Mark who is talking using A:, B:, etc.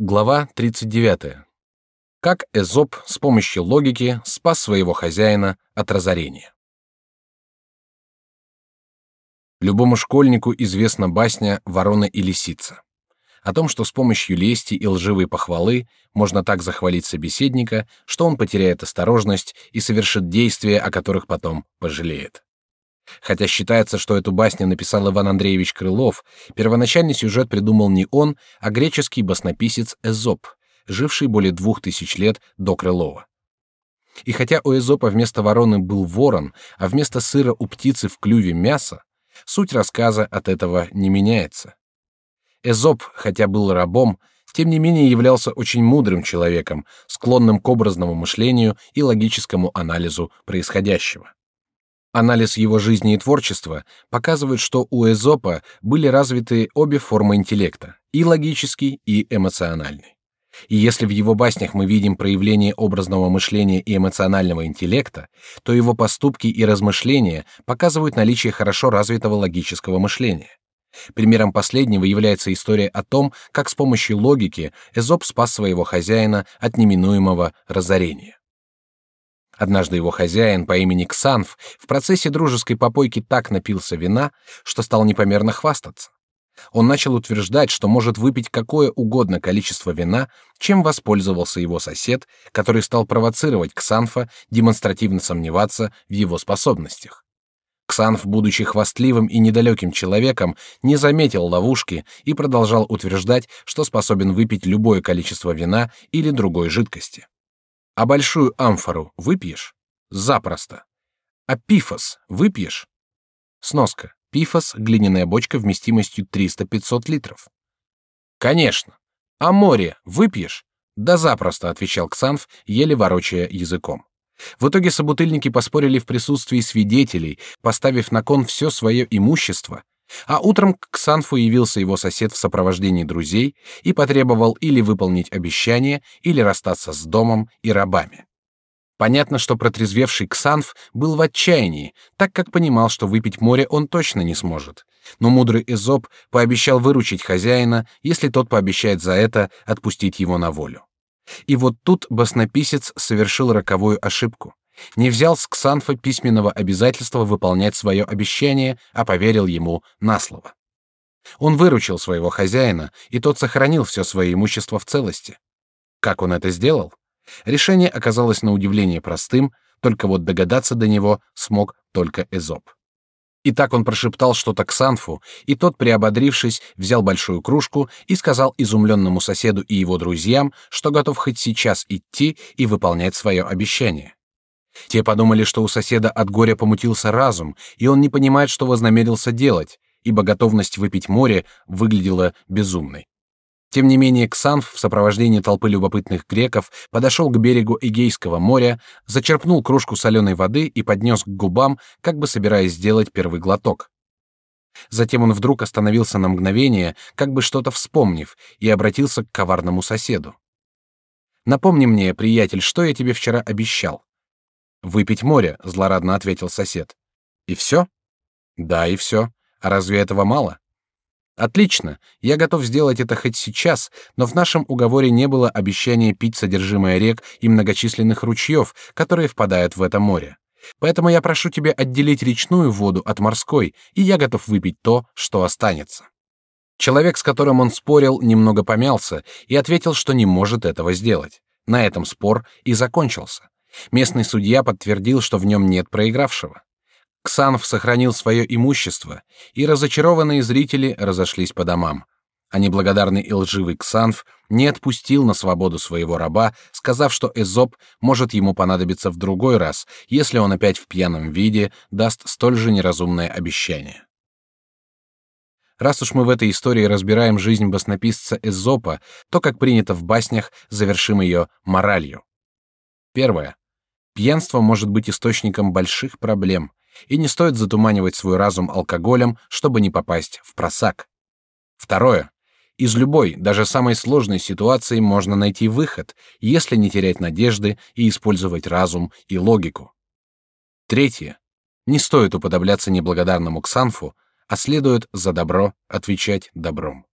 A: Глава 39. Как Эзоп с помощью логики спас своего хозяина от разорения. Любому школьнику известна басня «Ворона и лисица». О том, что с помощью лести и лживой похвалы можно так захвалить собеседника, что он потеряет осторожность и совершит действия, о которых потом пожалеет. Хотя считается, что эту басню написал Иван Андреевич Крылов, первоначальный сюжет придумал не он, а греческий баснописец Эзоп, живший более двух тысяч лет до Крылова. И хотя у Эзопа вместо вороны был ворон, а вместо сыра у птицы в клюве мясо, суть рассказа от этого не меняется. Эзоп, хотя был рабом, тем не менее являлся очень мудрым человеком, склонным к образному мышлению и логическому анализу происходящего. Анализ его жизни и творчества показывает, что у Эзопа были развиты обе формы интеллекта, и логический, и эмоциональный. И если в его баснях мы видим проявление образного мышления и эмоционального интеллекта, то его поступки и размышления показывают наличие хорошо развитого логического мышления. Примером последнего является история о том, как с помощью логики Эзоп спас своего хозяина от неминуемого разорения. Однажды его хозяин по имени Ксанф в процессе дружеской попойки так напился вина, что стал непомерно хвастаться. Он начал утверждать, что может выпить какое угодно количество вина, чем воспользовался его сосед, который стал провоцировать Ксанфа демонстративно сомневаться в его способностях. Ксанф, будучи хвастливым и недалеким человеком, не заметил ловушки и продолжал утверждать, что способен выпить любое количество вина или другой жидкости. А большую амфору выпьешь? Запросто. А пифос выпьешь? Сноска. Пифос — глиняная бочка вместимостью 300-500 литров. Конечно. А море выпьешь? Да запросто, отвечал Ксанф, еле ворочая языком. В итоге собутыльники поспорили в присутствии свидетелей, поставив на кон все свое имущество, а утром к Ксанфу явился его сосед в сопровождении друзей и потребовал или выполнить обещание, или расстаться с домом и рабами. Понятно, что протрезвевший Ксанф был в отчаянии, так как понимал, что выпить море он точно не сможет. Но мудрый Эзоп пообещал выручить хозяина, если тот пообещает за это отпустить его на волю. И вот тут баснописец совершил роковую ошибку. Не взял с Ксанфа письменного обязательства выполнять свое обещание, а поверил ему на слово. Он выручил своего хозяина, и тот сохранил все свое имущество в целости. Как он это сделал? Решение оказалось на удивление простым, только вот догадаться до него смог только Эзоп. И так он прошептал что-то Ксанфу, и тот, приободрившись, взял большую кружку и сказал изумленному соседу и его друзьям, что готов хоть сейчас идти и выполнять свое обещание. Те подумали, что у соседа от горя помутился разум, и он не понимает, что вознамерился делать, ибо готовность выпить море выглядела безумной. Тем не менее, Ксанф в сопровождении толпы любопытных греков подошел к берегу Эгейского моря, зачерпнул кружку соленой воды и поднес к губам, как бы собираясь сделать первый глоток. Затем он вдруг остановился на мгновение, как бы что-то вспомнив, и обратился к коварному соседу. «Напомни мне, приятель, что я тебе вчера обещал?» Выпить море, злорадно ответил сосед. И все? Да, и все. А разве этого мало? Отлично. Я готов сделать это хоть сейчас, но в нашем уговоре не было обещания пить содержимое рек и многочисленных ручьев, которые впадают в это море. Поэтому я прошу тебя отделить речную воду от морской, и я готов выпить то, что останется. Человек, с которым он спорил, немного помялся и ответил, что не может этого сделать. На этом спор и закончился. Местный судья подтвердил, что в нем нет проигравшего. Ксанф сохранил свое имущество, и разочарованные зрители разошлись по домам. А неблагодарный и лживый Ксанф не отпустил на свободу своего раба, сказав, что Эзоп может ему понадобиться в другой раз, если он опять в пьяном виде даст столь же неразумное обещание. Раз уж мы в этой истории разбираем жизнь баснописца Эзопа, то, как принято в баснях, завершим ее моралью. Первое. Пьянство может быть источником больших проблем, и не стоит затуманивать свой разум алкоголем, чтобы не попасть в просак. Второе. Из любой, даже самой сложной ситуации можно найти выход, если не терять надежды и использовать разум и логику. Третье. Не стоит уподобляться неблагодарному Ксанфу, а следует за добро отвечать добром.